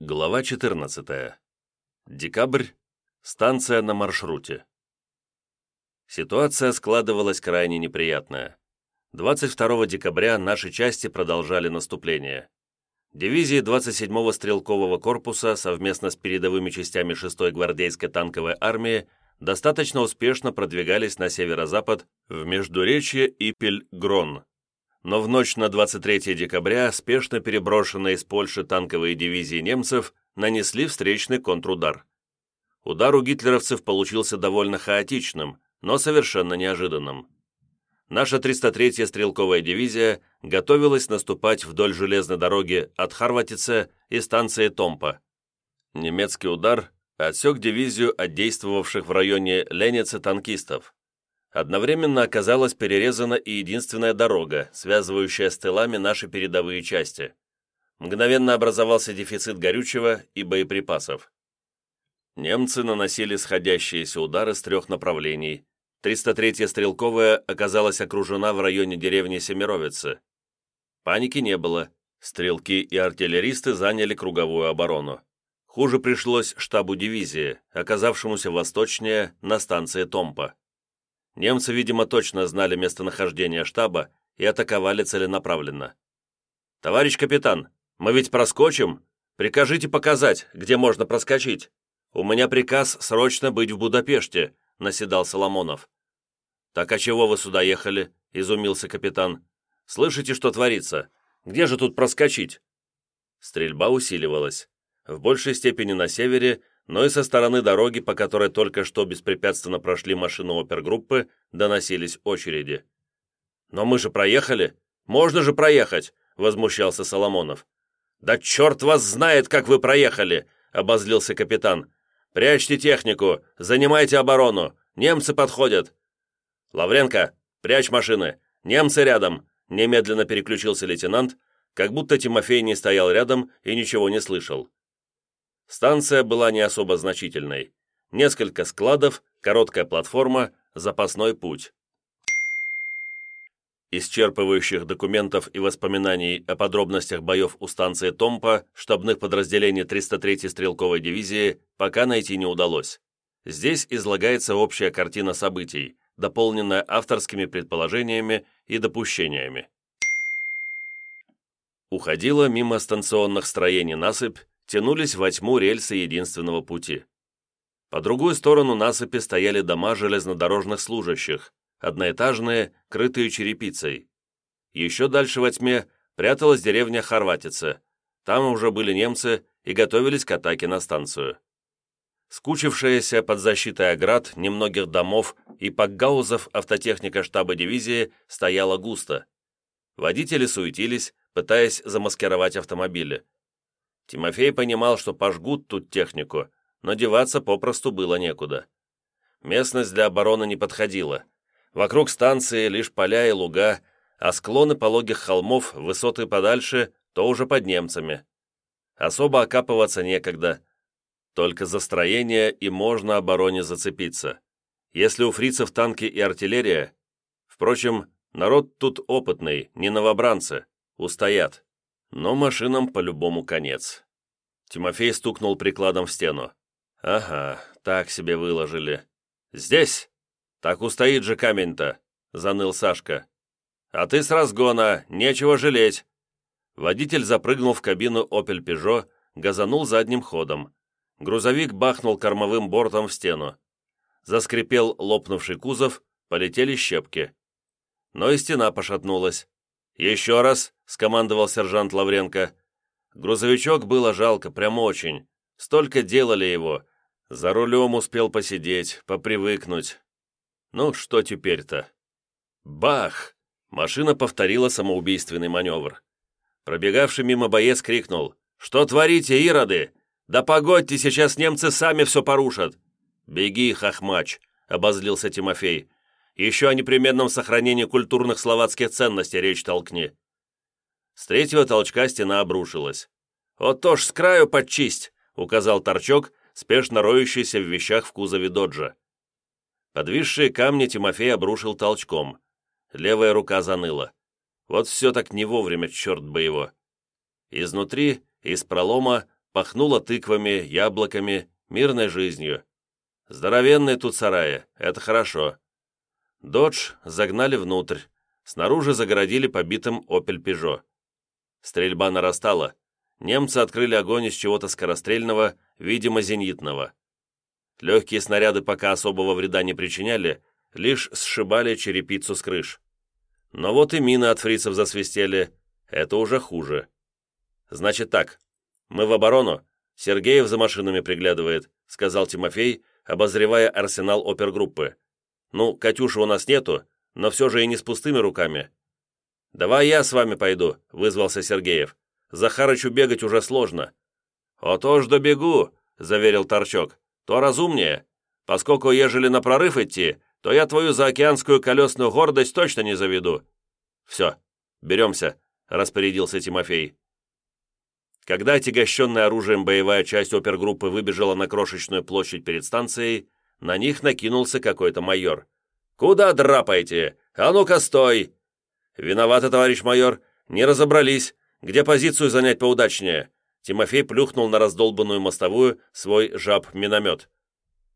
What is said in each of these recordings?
Глава 14. Декабрь. Станция на маршруте. Ситуация складывалась крайне неприятная. 22 декабря наши части продолжали наступление. Дивизии 27-го стрелкового корпуса совместно с передовыми частями 6-й гвардейской танковой армии достаточно успешно продвигались на северо-запад в Междуречье Ипель-Грон, но в ночь на 23 декабря спешно переброшенные из Польши танковые дивизии немцев нанесли встречный контрудар. Удар у гитлеровцев получился довольно хаотичным, но совершенно неожиданным. Наша 303-я стрелковая дивизия готовилась наступать вдоль железной дороги от Харватице и станции Томпа. Немецкий удар отсек дивизию от действовавших в районе Леницы танкистов. Одновременно оказалась перерезана и единственная дорога, связывающая с тылами наши передовые части. Мгновенно образовался дефицит горючего и боеприпасов. Немцы наносили сходящиеся удары с трех направлений. 303-я стрелковая оказалась окружена в районе деревни Семеровицы. Паники не было. Стрелки и артиллеристы заняли круговую оборону. Хуже пришлось штабу дивизии, оказавшемуся восточнее на станции Томпа. Немцы, видимо, точно знали местонахождение штаба и атаковали целенаправленно. «Товарищ капитан, мы ведь проскочим? Прикажите показать, где можно проскочить. У меня приказ срочно быть в Будапеште», — наседал Соломонов. «Так а чего вы сюда ехали?» — изумился капитан. «Слышите, что творится? Где же тут проскочить?» Стрельба усиливалась. В большей степени на севере но и со стороны дороги, по которой только что беспрепятственно прошли машины опергруппы, доносились очереди. «Но мы же проехали! Можно же проехать!» — возмущался Соломонов. «Да черт вас знает, как вы проехали!» — обозлился капитан. «Прячьте технику! Занимайте оборону! Немцы подходят!» «Лавренко, прячь машины! Немцы рядом!» — немедленно переключился лейтенант, как будто Тимофей не стоял рядом и ничего не слышал. Станция была не особо значительной. Несколько складов, короткая платформа, запасной путь. Исчерпывающих документов и воспоминаний о подробностях боев у станции Томпа штабных подразделений 303-й стрелковой дивизии пока найти не удалось. Здесь излагается общая картина событий, дополненная авторскими предположениями и допущениями. Уходила мимо станционных строений насыпь, тянулись во тьму рельсы единственного пути. По другую сторону насыпи стояли дома железнодорожных служащих, одноэтажные, крытые черепицей. Еще дальше во тьме пряталась деревня Хорватица. Там уже были немцы и готовились к атаке на станцию. Скучившаяся под защитой оград немногих домов и пакгаузов автотехника штаба дивизии стояла густо. Водители суетились, пытаясь замаскировать автомобили. Тимофей понимал, что пожгут тут технику, но деваться попросту было некуда. Местность для обороны не подходила. Вокруг станции лишь поля и луга, а склоны пологих холмов, высоты подальше, то уже под немцами. Особо окапываться некогда. Только за строение и можно обороне зацепиться. Если у фрицев танки и артиллерия... Впрочем, народ тут опытный, не новобранцы, устоят. Но машинам по-любому конец. Тимофей стукнул прикладом в стену. «Ага, так себе выложили. Здесь? Так устоит же камень-то», — заныл Сашка. «А ты с разгона, нечего жалеть». Водитель запрыгнул в кабину «Опель Пежо», газанул задним ходом. Грузовик бахнул кормовым бортом в стену. Заскрипел лопнувший кузов, полетели щепки. Но и стена пошатнулась. «Еще раз!» — скомандовал сержант Лавренко. Грузовичок было жалко, прям очень. Столько делали его. За рулем успел посидеть, попривыкнуть. Ну, что теперь-то? Бах! Машина повторила самоубийственный маневр. Пробегавший мимо боец крикнул. «Что творите, ироды? Да погодьте, сейчас немцы сами все порушат!» «Беги, хохмач!» — обозлился Тимофей. Еще о непременном сохранении культурных словацких ценностей речь толкни». С третьего толчка стена обрушилась. «Вот то ж с краю подчисть!» — указал торчок, спешно роющийся в вещах в кузове доджа. Подвисшие камни Тимофей обрушил толчком. Левая рука заныла. Вот все так не вовремя, черт бы его. Изнутри, из пролома, пахнуло тыквами, яблоками, мирной жизнью. Здоровенные тут сараи, это хорошо. «Додж» загнали внутрь, снаружи загородили побитым «Опель Пежо». Стрельба нарастала. Немцы открыли огонь из чего-то скорострельного, видимо, зенитного. Легкие снаряды пока особого вреда не причиняли, лишь сшибали черепицу с крыш. Но вот и мины от фрицев засвистели. Это уже хуже. Значит так, мы в оборону. Сергеев за машинами приглядывает, сказал Тимофей, обозревая арсенал опергруппы. Ну, Катюши у нас нету, но все же и не с пустыми руками. «Давай я с вами пойду», — вызвался Сергеев. «Захарычу бегать уже сложно». «Ото ж добегу», — заверил Торчок. «То разумнее. Поскольку ежели на прорыв идти, то я твою заокеанскую колесную гордость точно не заведу». «Все, беремся», — распорядился Тимофей. Когда отягощенная оружием боевая часть опергруппы выбежала на крошечную площадь перед станцией, на них накинулся какой-то майор. «Куда драпаете? А ну-ка, стой!» «Виноваты, товарищ майор, не разобрались, где позицию занять поудачнее». Тимофей плюхнул на раздолбанную мостовую свой жаб-миномет.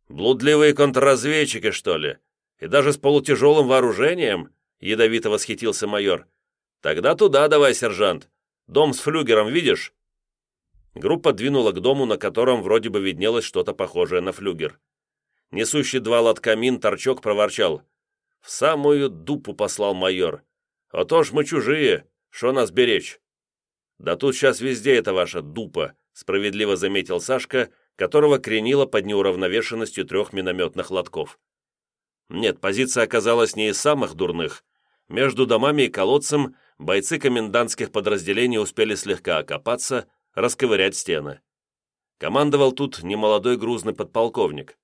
«Блудливые контрразведчики, что ли? И даже с полутяжелым вооружением?» Ядовито восхитился майор. «Тогда туда давай, сержант. Дом с флюгером видишь?» Группа двинула к дому, на котором вроде бы виднелось что-то похожее на флюгер. Несущий два лотка мин торчок проворчал. «В самую дупу послал майор. А то ж мы чужие, что нас беречь?» «Да тут сейчас везде это ваша дупа», справедливо заметил Сашка, которого кренило под неуравновешенностью трех минометных лотков. Нет, позиция оказалась не из самых дурных. Между домами и колодцем бойцы комендантских подразделений успели слегка окопаться, расковырять стены. Командовал тут немолодой грузный подполковник.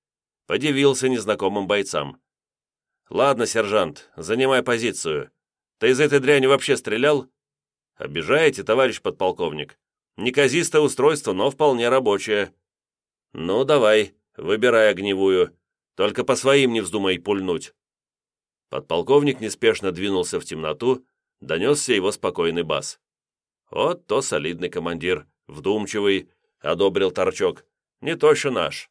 Подивился незнакомым бойцам. «Ладно, сержант, занимай позицию. Ты из этой дряни вообще стрелял?» «Обижаете, товарищ подполковник? Неказистое устройство, но вполне рабочее». «Ну, давай, выбирай огневую. Только по своим не вздумай пульнуть». Подполковник неспешно двинулся в темноту, донесся его спокойный бас. «Вот то солидный командир, вдумчивый», — одобрил Торчок. «Не точно наш».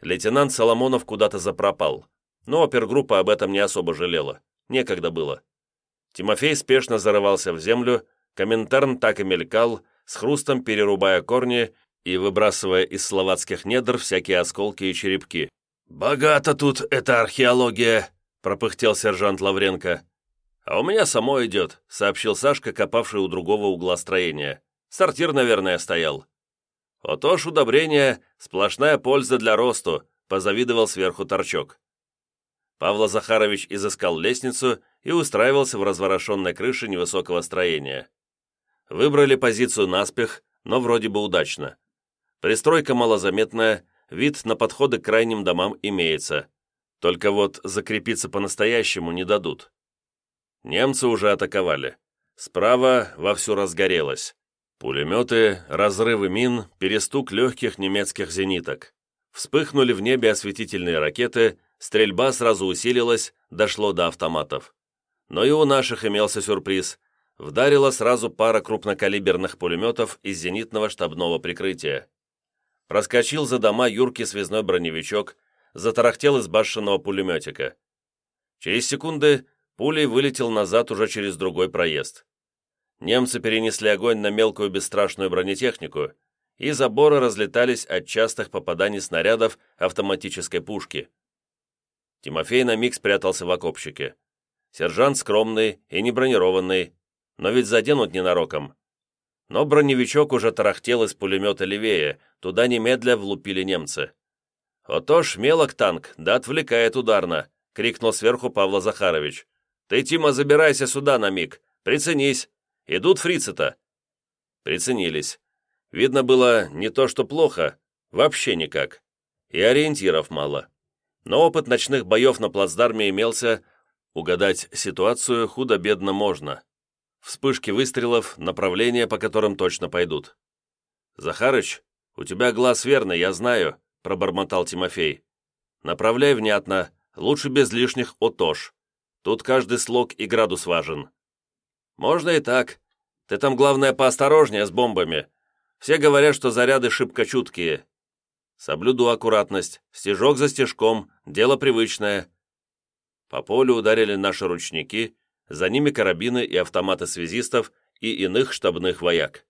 Лейтенант Соломонов куда-то запропал, но опергруппа об этом не особо жалела. Некогда было. Тимофей спешно зарывался в землю, Коминтерн так и мелькал, с хрустом перерубая корни и выбрасывая из словацких недр всякие осколки и черепки. «Богато тут эта археология», — пропыхтел сержант Лавренко. «А у меня само идет», — сообщил Сашка, копавший у другого угла строения. «Сортир, наверное, стоял». «Ото ж удобрение — сплошная польза для росту», — позавидовал сверху торчок. Павла Захарович изыскал лестницу и устраивался в разворошенной крыше невысокого строения. Выбрали позицию наспех, но вроде бы удачно. Пристройка малозаметная, вид на подходы к крайним домам имеется. Только вот закрепиться по-настоящему не дадут. Немцы уже атаковали. Справа вовсю разгорелось. Пулеметы, разрывы мин, перестук легких немецких зениток. Вспыхнули в небе осветительные ракеты, Стрельба сразу усилилась, дошло до автоматов. Но и у наших имелся сюрприз. Вдарила сразу пара крупнокалиберных пулеметов из зенитного штабного прикрытия. Проскочил за дома юркий связной броневичок, затарахтел из башенного пулеметика. Через секунды пулей вылетел назад уже через другой проезд. Немцы перенесли огонь на мелкую бесстрашную бронетехнику, и заборы разлетались от частых попаданий снарядов автоматической пушки. Тимофей на миг спрятался в окопчике. Сержант скромный и не бронированный, но ведь заденут ненароком. Но броневичок уже тарахтел из пулемета левее, туда немедля влупили немцы. «Ото ж мелок танк, да отвлекает ударно!» — крикнул сверху Павла Захарович. «Ты, Тима, забирайся сюда на миг, приценись! Идут фрицы-то!» Приценились. Видно было не то что плохо, вообще никак. И ориентиров мало но опыт ночных боев на плацдарме имелся, угадать ситуацию худо-бедно можно. Вспышки выстрелов, направления, по которым точно пойдут. «Захарыч, у тебя глаз верный, я знаю», — пробормотал Тимофей. «Направляй внятно, лучше без лишних отош. Тут каждый слог и градус важен». «Можно и так. Ты там, главное, поосторожнее с бомбами. Все говорят, что заряды шибко чуткие. Соблюду аккуратность, стежок за стежком, дело привычное. По полю ударили наши ручники, за ними карабины и автоматы связистов и иных штабных вояк.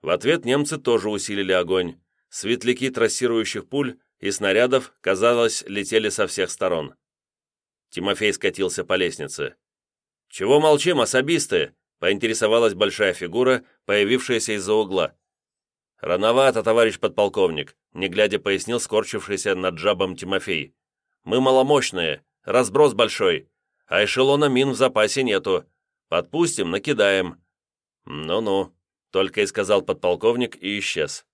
В ответ немцы тоже усилили огонь. Светляки трассирующих пуль и снарядов, казалось, летели со всех сторон. Тимофей скатился по лестнице. «Чего молчим, особисты?» — поинтересовалась большая фигура, появившаяся из-за угла. «Рановато, товарищ подполковник», — не глядя пояснил скорчившийся над жабом Тимофей. «Мы маломощные, разброс большой, а эшелона мин в запасе нету. Подпустим, накидаем». «Ну-ну», — только и сказал подполковник и исчез.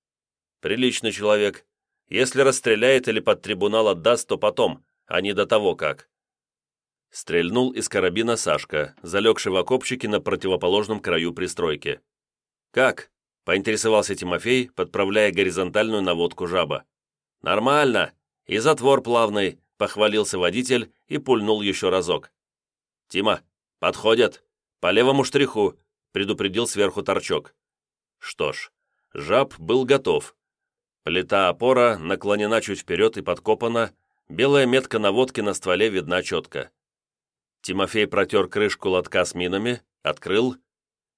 «Приличный человек. Если расстреляет или под трибунал отдаст, то потом, а не до того как». Стрельнул из карабина Сашка, залегший в окопчике на противоположном краю пристройки. «Как?» — поинтересовался Тимофей, подправляя горизонтальную наводку жаба. «Нормально. И затвор плавный», — похвалился водитель и пульнул еще разок. «Тима, подходят. По левому штриху», — предупредил сверху торчок. Что ж, жаб был готов. Плита опора наклонена чуть вперед и подкопана, белая метка наводки на стволе видна четко. Тимофей протер крышку лотка с минами, открыл.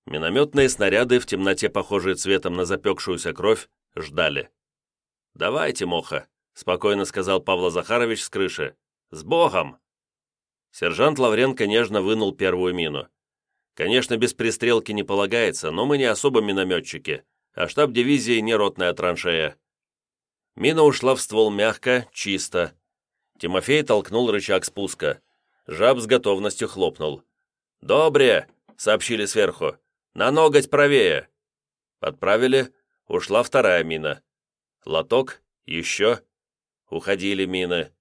Минометные снаряды, в темноте похожие цветом на запекшуюся кровь, ждали. «Давайте, Моха», — спокойно сказал Павла Захарович с крыши. «С Богом!» Сержант Лавренко нежно вынул первую мину. Конечно, без пристрелки не полагается, но мы не особо минометчики, а штаб дивизии не ротная траншея. Мина ушла в ствол мягко, чисто. Тимофей толкнул рычаг спуска. Жаб с готовностью хлопнул. «Добре!» — сообщили сверху. «На ноготь правее!» Подправили, ушла вторая мина. Лоток, еще. Уходили мины.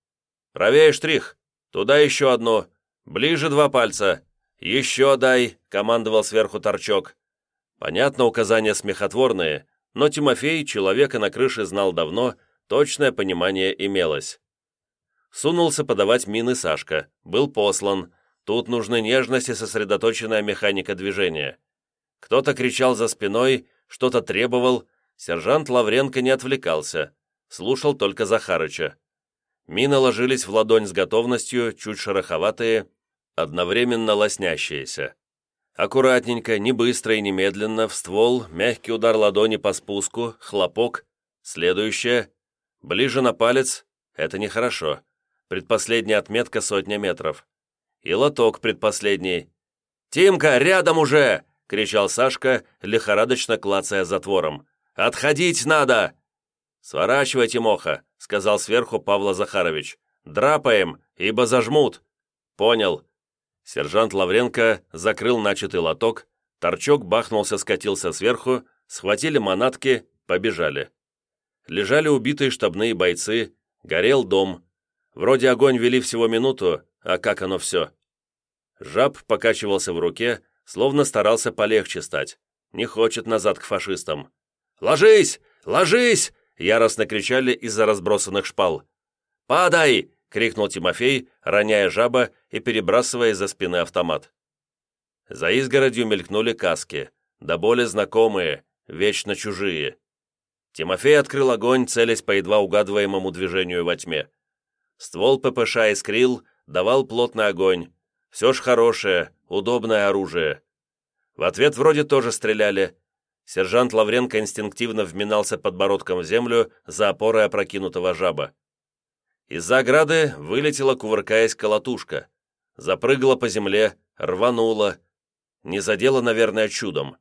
«Правее штрих! Туда еще одну! Ближе два пальца! Еще дай!» — командовал сверху торчок. Понятно, указания смехотворные, но Тимофей, человека на крыше знал давно, точное понимание имелось. Сунулся подавать мины Сашка. Был послан. Тут нужны нежность и сосредоточенная механика движения. Кто-то кричал за спиной, что-то требовал. Сержант Лавренко не отвлекался. Слушал только Захарыча. Мины ложились в ладонь с готовностью, чуть шероховатые, одновременно лоснящиеся. Аккуратненько, не быстро и немедленно, в ствол, мягкий удар ладони по спуску, хлопок. Следующее. Ближе на палец. Это нехорошо. Предпоследняя отметка сотня метров. И лоток предпоследний. «Тимка, рядом уже!» — кричал Сашка, лихорадочно клацая затвором. «Отходить надо!» «Сворачивайте, Моха», — сказал сверху Павла Захарович. «Драпаем, ибо зажмут». «Понял». Сержант Лавренко закрыл начатый лоток, торчок бахнулся, скатился сверху, схватили манатки, побежали. Лежали убитые штабные бойцы, горел дом, Вроде огонь вели всего минуту, а как оно все? Жаб покачивался в руке, словно старался полегче стать. Не хочет назад к фашистам. «Ложись! Ложись!» — яростно кричали из-за разбросанных шпал. «Падай!» — крикнул Тимофей, роняя жаба и перебрасывая за спины автомат. За изгородью мелькнули каски, да более знакомые, вечно чужие. Тимофей открыл огонь, целясь по едва угадываемому движению во тьме. Ствол ППШ искрил, давал плотный огонь. Все ж хорошее, удобное оружие. В ответ вроде тоже стреляли. Сержант Лавренко инстинктивно вминался подбородком в землю за опорой опрокинутого жаба. Из-за ограды вылетела, кувыркаясь, колотушка. Запрыгала по земле, рванула. Не задела, наверное, чудом.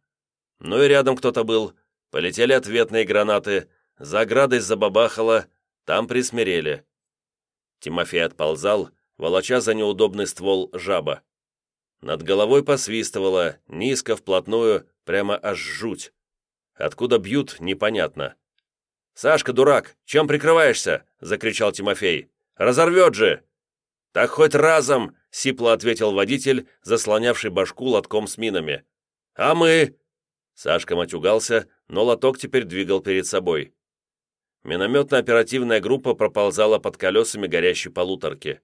Ну и рядом кто-то был. Полетели ответные гранаты. За оградой забабахало, там присмирели. Тимофей отползал, волоча за неудобный ствол жаба. Над головой посвистывало, низко, вплотную, прямо аж жуть. Откуда бьют, непонятно. «Сашка, дурак, чем прикрываешься?» — закричал Тимофей. «Разорвет же!» «Так хоть разом!» — сипло ответил водитель, заслонявший башку лотком с минами. «А мы?» Сашка матюгался, но лоток теперь двигал перед собой минометно-оперативная группа проползала под колесами горящей полуторки.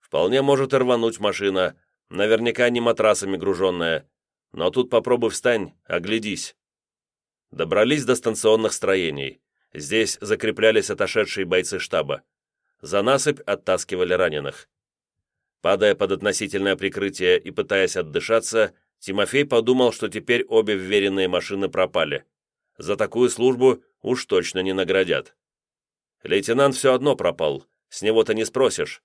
Вполне может и рвануть машина, наверняка не матрасами груженная. Но тут попробуй встань, оглядись. Добрались до станционных строений. Здесь закреплялись отошедшие бойцы штаба. За насыпь оттаскивали раненых. Падая под относительное прикрытие и пытаясь отдышаться, Тимофей подумал, что теперь обе вверенные машины пропали. За такую службу уж точно не наградят. Лейтенант все одно пропал, с него-то не спросишь.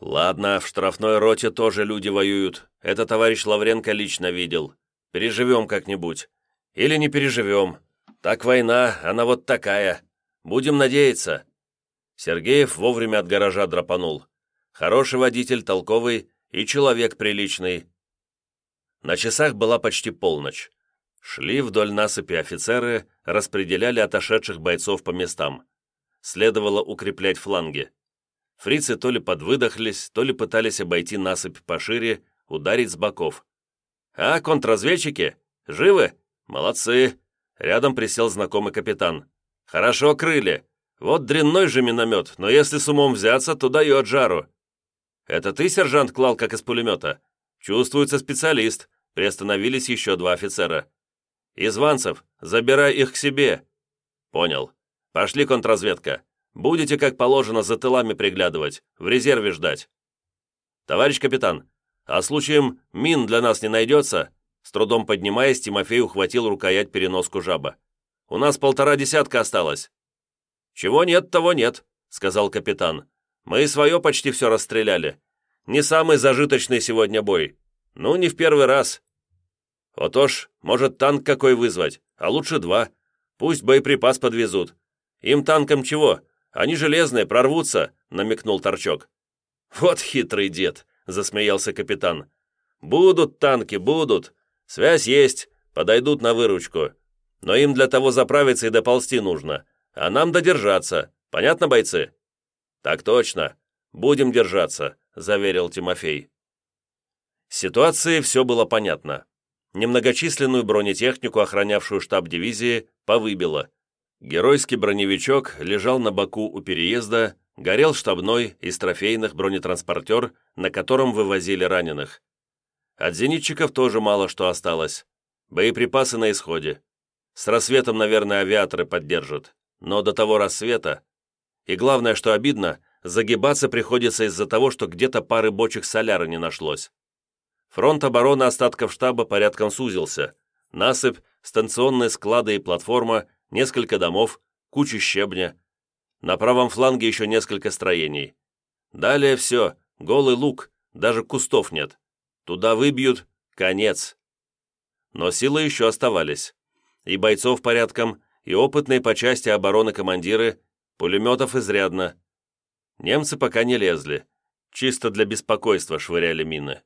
Ладно, в штрафной роте тоже люди воюют, это товарищ Лавренко лично видел. Переживем как-нибудь. Или не переживем. Так война, она вот такая. Будем надеяться. Сергеев вовремя от гаража драпанул. Хороший водитель, толковый и человек приличный. На часах была почти полночь. Шли вдоль насыпи офицеры, распределяли отошедших бойцов по местам. Следовало укреплять фланги. Фрицы то ли подвыдохлись, то ли пытались обойти насыпь пошире, ударить с боков. «А, контрразведчики? Живы? Молодцы!» Рядом присел знакомый капитан. «Хорошо крыли. Вот дрянной же миномет, но если с умом взяться, то дает жару. «Это ты, сержант, клал, как из пулемета?» «Чувствуется специалист», — приостановились еще два офицера. «Изванцев, забирай их к себе». «Понял. Пошли, контрразведка. Будете, как положено, за тылами приглядывать, в резерве ждать». «Товарищ капитан, а случаем мин для нас не найдется?» С трудом поднимаясь, Тимофей ухватил рукоять переноску жаба. «У нас полтора десятка осталось». «Чего нет, того нет», — сказал капитан. Мы свое почти все расстреляли. Не самый зажиточный сегодня бой. Ну, не в первый раз. Вот уж, может, танк какой вызвать, а лучше два. Пусть боеприпас подвезут. Им танкам чего? Они железные, прорвутся», — намекнул Торчок. «Вот хитрый дед», — засмеялся капитан. «Будут танки, будут. Связь есть, подойдут на выручку. Но им для того заправиться и доползти нужно, а нам додержаться. Понятно, бойцы?» «Так точно. Будем держаться», — заверил Тимофей. Ситуации все было понятно. Немногочисленную бронетехнику, охранявшую штаб дивизии, повыбило. Геройский броневичок лежал на боку у переезда, горел штабной из трофейных бронетранспортер, на котором вывозили раненых. От зенитчиков тоже мало что осталось. Боеприпасы на исходе. С рассветом, наверное, авиаторы поддержат. Но до того рассвета и главное, что обидно, загибаться приходится из-за того, что где-то пары бочек соляра не нашлось. Фронт обороны остатков штаба порядком сузился. Насыпь, станционные склады и платформа, несколько домов, куча щебня. На правом фланге еще несколько строений. Далее все, голый луг, даже кустов нет. Туда выбьют, конец. Но силы еще оставались. И бойцов порядком, и опытные по части обороны командиры, Пулеметов изрядно. Немцы пока не лезли. Чисто для беспокойства швыряли мины.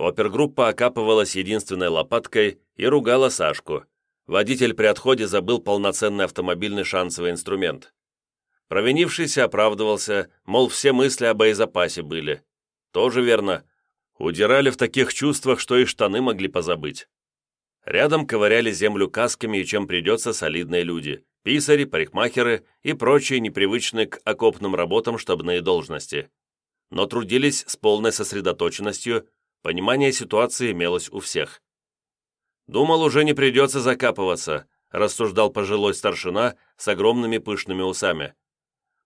Опергруппа окапывалась единственной лопаткой и ругала Сашку. Водитель при отходе забыл полноценный автомобильный шансовый инструмент. Провинившийся оправдывался, мол, все мысли о боезапасе были. Тоже верно. Удирали в таких чувствах, что и штаны могли позабыть. Рядом ковыряли землю касками и чем придется солидные люди писари, парикмахеры и прочие непривычные к окопным работам штабные должности. Но трудились с полной сосредоточенностью, понимание ситуации имелось у всех. «Думал, уже не придется закапываться», рассуждал пожилой старшина с огромными пышными усами.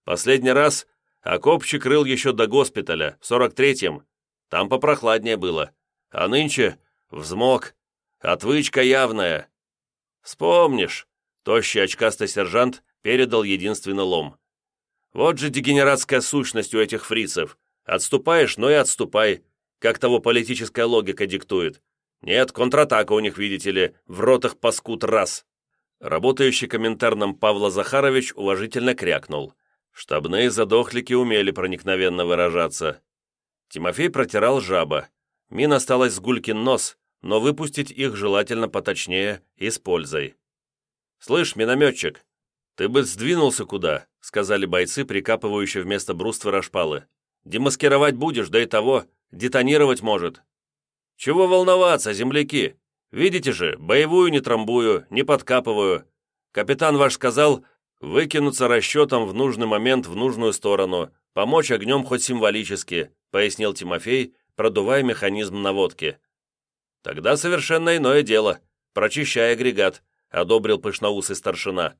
«Последний раз окопчик рыл еще до госпиталя, в 43-м. Там попрохладнее было. А нынче взмок. Отвычка явная. Вспомнишь, Тощий очкастый сержант передал единственный лом. «Вот же дегенератская сущность у этих фрицев. Отступаешь, но и отступай, как того политическая логика диктует. Нет, контратака у них, видите ли, в ротах паскут раз». Работающий комментарном Павла Захарович уважительно крякнул. Штабные задохлики умели проникновенно выражаться. Тимофей протирал жаба. Мин осталась с Гулькин нос, но выпустить их желательно поточнее и с пользой. «Слышь, минометчик, ты бы сдвинулся куда?» — сказали бойцы, прикапывающие вместо бруствера шпалы. «Демаскировать будешь, да и того, детонировать может». «Чего волноваться, земляки? Видите же, боевую не трамбую, не подкапываю. Капитан ваш сказал, выкинуться расчетом в нужный момент в нужную сторону, помочь огнем хоть символически», — пояснил Тимофей, продувая механизм наводки. «Тогда совершенно иное дело. Прочищай агрегат одобрил пышноусый старшина.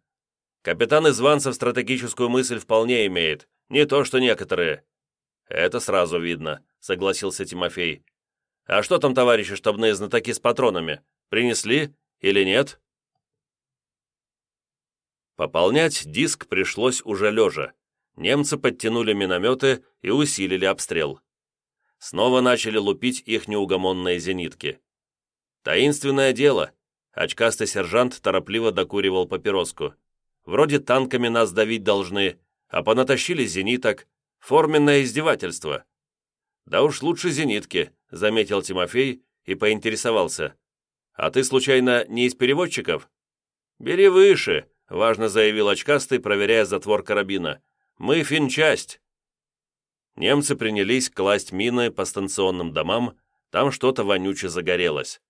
«Капитан Изванцев стратегическую мысль вполне имеет, не то что некоторые». «Это сразу видно», — согласился Тимофей. «А что там, товарищи штабные знатоки с патронами? Принесли или нет?» Пополнять диск пришлось уже лежа. Немцы подтянули минометы и усилили обстрел. Снова начали лупить их неугомонные зенитки. Таинственное дело. Очкастый сержант торопливо докуривал папироску. Вроде танками нас давить должны, а понатащили зениток. Форменное издевательство. Да уж лучше зенитки, заметил Тимофей и поинтересовался. А ты, случайно, не из переводчиков? Бери выше, важно заявил очкастый, проверяя затвор карабина. «Мы финчасть!» Немцы принялись класть мины по станционным домам, там что-то вонюче загорелось.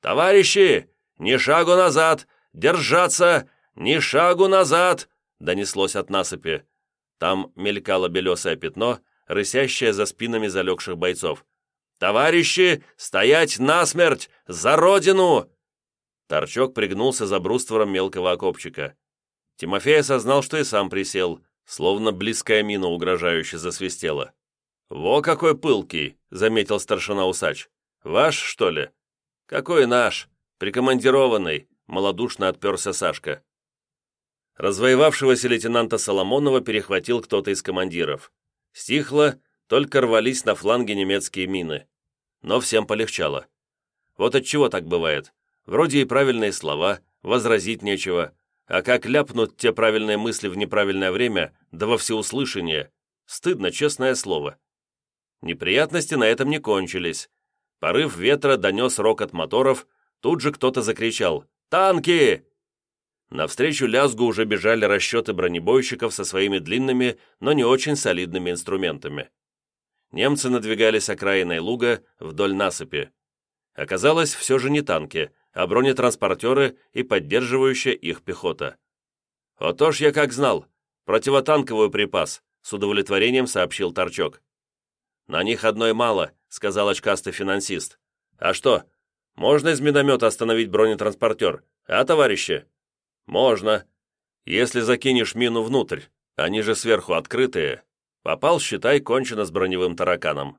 «Товарищи, ни шагу назад! Держаться! Ни шагу назад!» донеслось от насыпи. Там мелькало белесое пятно, рысящее за спинами залегших бойцов. «Товарищи, стоять насмерть! За родину!» Торчок пригнулся за бруствором мелкого окопчика. Тимофей осознал, что и сам присел, словно близкая мина угрожающе засвистела. «Во какой пылкий!» — заметил старшина усач. «Ваш, что ли?» «Какой наш? Прикомандированный!» — малодушно отперся Сашка. Развоевавшегося лейтенанта Соломонова перехватил кто-то из командиров. Стихло, только рвались на фланге немецкие мины. Но всем полегчало. Вот от чего так бывает. Вроде и правильные слова, возразить нечего, а как ляпнут те правильные мысли в неправильное время, да во всеуслышание, стыдно, честное слово. Неприятности на этом не кончились. Порыв ветра донес рокот моторов, тут же кто-то закричал «Танки!». Навстречу лязгу уже бежали расчеты бронебойщиков со своими длинными, но не очень солидными инструментами. Немцы надвигались окраиной луга вдоль насыпи. Оказалось, все же не танки, а бронетранспортеры и поддерживающая их пехота. «Ото ж я как знал! Противотанковый припас!» с удовлетворением сообщил Торчок. «На них одной мало», — сказал очкастый финансист. «А что, можно из миномета остановить бронетранспортер, а, товарищи?» «Можно. Если закинешь мину внутрь, они же сверху открытые. Попал, считай, кончено с броневым тараканом.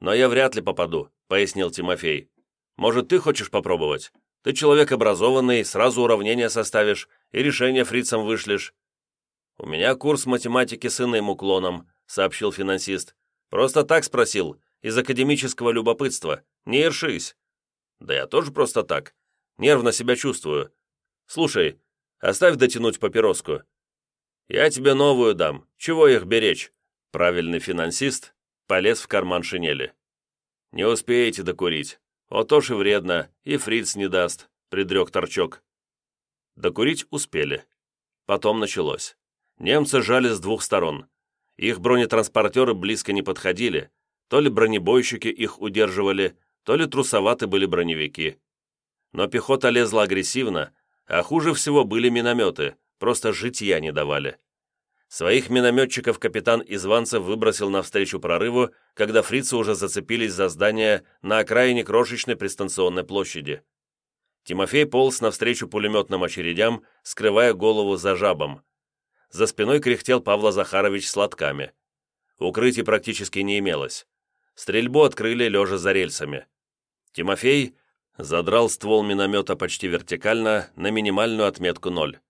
Но я вряд ли попаду», — пояснил Тимофей. «Может, ты хочешь попробовать? Ты человек образованный, сразу уравнения составишь и решение фрицам вышлешь». «У меня курс математики с иным уклоном», — сообщил финансист. «Просто так спросил, из академического любопытства. Не ершись». «Да я тоже просто так. Нервно себя чувствую. Слушай, оставь дотянуть папироску». «Я тебе новую дам. Чего их беречь?» Правильный финансист полез в карман шинели. «Не успеете докурить. «О, то и вредно, и фриц не даст», — предрек Торчок. Докурить успели. Потом началось. Немцы жали с двух сторон. Их бронетранспортеры близко не подходили, то ли бронебойщики их удерживали, то ли трусоваты были броневики. Но пехота лезла агрессивно, а хуже всего были минометы, просто житья не давали. Своих минометчиков капитан Изванцев выбросил навстречу прорыву, когда фрицы уже зацепились за здание на окраине крошечной пристанционной площади. Тимофей полз навстречу пулеметным очередям, скрывая голову за жабом. За спиной кряхтел Павла Захарович с лотками. Укрытий практически не имелось. Стрельбу открыли лежа за рельсами. Тимофей задрал ствол миномета почти вертикально на минимальную отметку ноль.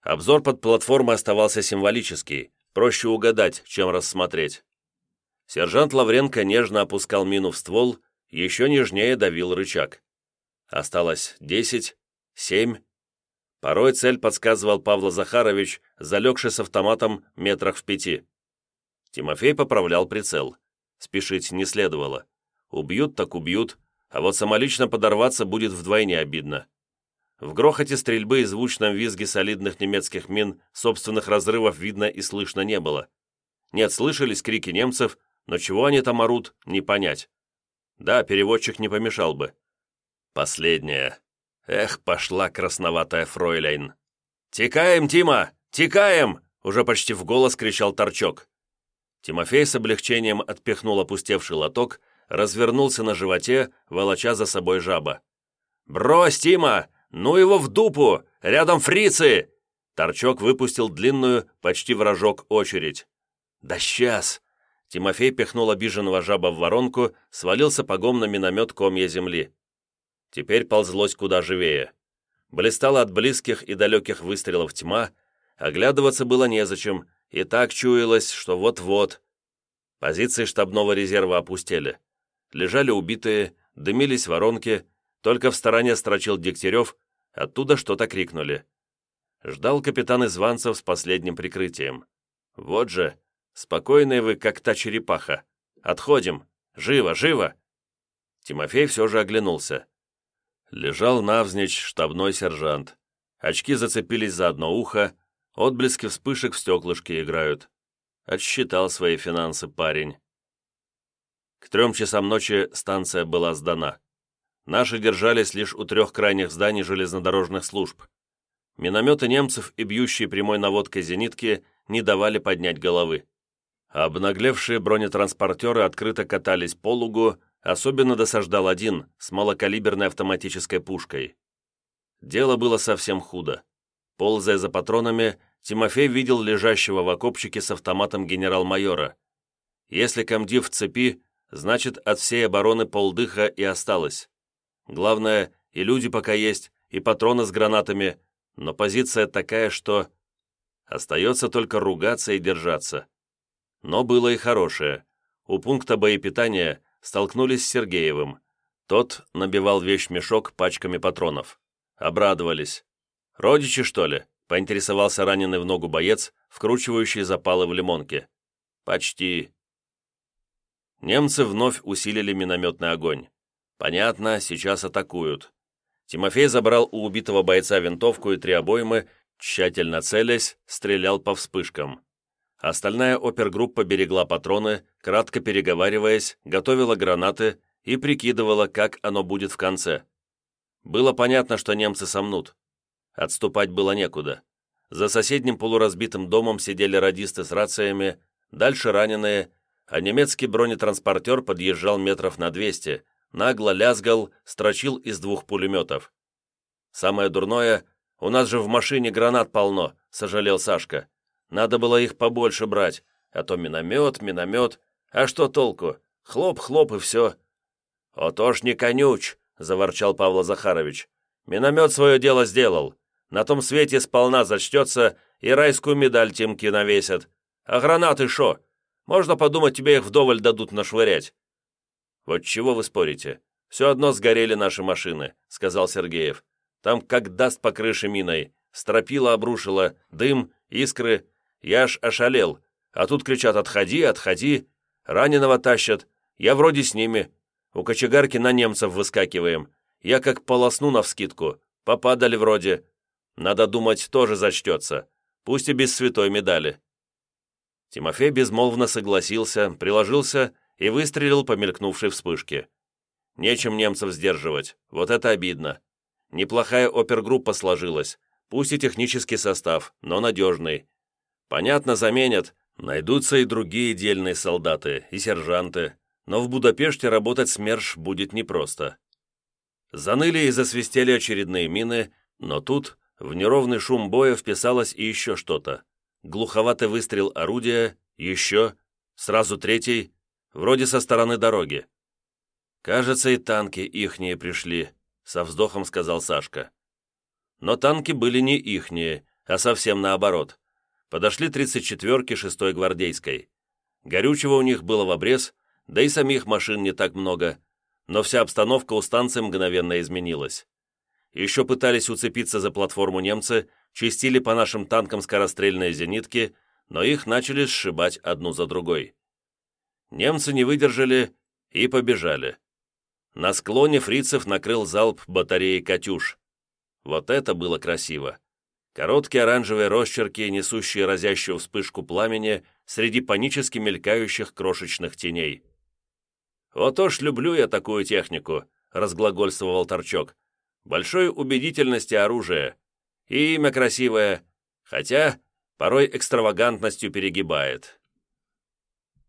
Обзор под платформой оставался символический, проще угадать, чем рассмотреть. Сержант Лавренко нежно опускал мину в ствол, еще нежнее давил рычаг. Осталось десять, семь. Порой цель подсказывал Павла Захарович, залегший с автоматом метрах в пяти. Тимофей поправлял прицел. Спешить не следовало. Убьют так убьют, а вот самолично подорваться будет вдвойне обидно. В грохоте стрельбы и звучном визге солидных немецких мин собственных разрывов видно и слышно не было. Нет, слышались крики немцев, но чего они там орут, не понять. Да, переводчик не помешал бы. Последняя. Эх, пошла красноватая фройляйн. «Текаем, Тима! Текаем!» Уже почти в голос кричал Торчок. Тимофей с облегчением отпихнул опустевший лоток, развернулся на животе, волоча за собой жаба. «Брось, Тима! «Ну его в дупу! Рядом фрицы!» Торчок выпустил длинную, почти вражок, очередь. «Да сейчас!» Тимофей пихнул обиженного жаба в воронку, свалился погом на миномет комья земли. Теперь ползлось куда живее. Блистала от близких и далеких выстрелов тьма, оглядываться было незачем, и так чуялось, что вот-вот. Позиции штабного резерва опустели. Лежали убитые, дымились воронки, только в стороне строчил Дегтярев, оттуда что-то крикнули. Ждал капитан Изванцев с последним прикрытием. «Вот же, спокойные вы, как та черепаха. Отходим! Живо, живо!» Тимофей все же оглянулся. Лежал навзничь штабной сержант. Очки зацепились за одно ухо, отблески вспышек в стеклышке играют. Отсчитал свои финансы парень. К трем часам ночи станция была сдана. Наши держались лишь у трех крайних зданий железнодорожных служб. Минометы немцев и бьющие прямой наводкой зенитки не давали поднять головы. Обнаглевшие бронетранспортеры открыто катались по лугу, особенно досаждал один с малокалиберной автоматической пушкой. Дело было совсем худо. Ползая за патронами, Тимофей видел лежащего в окопчике с автоматом генерал-майора. Если комдив в цепи, значит, от всей обороны полдыха и осталось. Главное, и люди пока есть, и патроны с гранатами, но позиция такая, что... Остается только ругаться и держаться. Но было и хорошее. У пункта боепитания столкнулись с Сергеевым. Тот набивал вещмешок пачками патронов. Обрадовались. «Родичи, что ли?» — поинтересовался раненый в ногу боец, вкручивающий запалы в лимонке. «Почти». Немцы вновь усилили минометный огонь. Понятно, сейчас атакуют. Тимофей забрал у убитого бойца винтовку и три обоймы, тщательно целясь, стрелял по вспышкам. Остальная опергруппа берегла патроны, кратко переговариваясь, готовила гранаты и прикидывала, как оно будет в конце. Было понятно, что немцы сомнут. Отступать было некуда. За соседним полуразбитым домом сидели радисты с рациями, дальше раненые, а немецкий бронетранспортер подъезжал метров на 200, нагло лязгал, строчил из двух пулеметов. «Самое дурное, у нас же в машине гранат полно», — сожалел Сашка. «Надо было их побольше брать, а то миномет, миномет. А что толку? Хлоп-хлоп и все». «Ото ж не конюч», — заворчал Павел Захарович. «Миномет свое дело сделал. На том свете сполна зачтется и райскую медаль Тимки навесят. А гранаты шо? Можно подумать, тебе их вдоволь дадут нашвырять. «Вот чего вы спорите? Все одно сгорели наши машины», — сказал Сергеев. «Там как даст по крыше миной. Стропила обрушила, дым, искры. Я аж ошалел. А тут кричат «Отходи, отходи!» Раненого тащат. Я вроде с ними. У кочегарки на немцев выскакиваем. Я как полосну навскидку. Попадали вроде. Надо думать, тоже зачтется. Пусть и без святой медали». Тимофей безмолвно согласился, приложился и выстрелил по мелькнувшей вспышке. Нечем немцев сдерживать, вот это обидно. Неплохая опергруппа сложилась, пусть и технический состав, но надежный. Понятно, заменят, найдутся и другие дельные солдаты, и сержанты, но в Будапеште работать СМЕРШ будет непросто. Заныли и засвистели очередные мины, но тут в неровный шум боя вписалось и еще что-то. Глуховатый выстрел орудия, еще, сразу третий, Вроде со стороны дороги. «Кажется, и танки ихние пришли», — со вздохом сказал Сашка. Но танки были не ихние, а совсем наоборот. Подошли 34-ки 6-й гвардейской. Горючего у них было в обрез, да и самих машин не так много, но вся обстановка у станции мгновенно изменилась. Еще пытались уцепиться за платформу немцы, чистили по нашим танкам скорострельные зенитки, но их начали сшибать одну за другой немцы не выдержали и побежали. На склоне фрицев накрыл залп батареи «Катюш». Вот это было красиво. Короткие оранжевые росчерки, несущие разящую вспышку пламени среди панически мелькающих крошечных теней. «Вот уж люблю я такую технику», — разглагольствовал Торчок. «Большой убедительности оружия. И имя красивое, хотя порой экстравагантностью перегибает.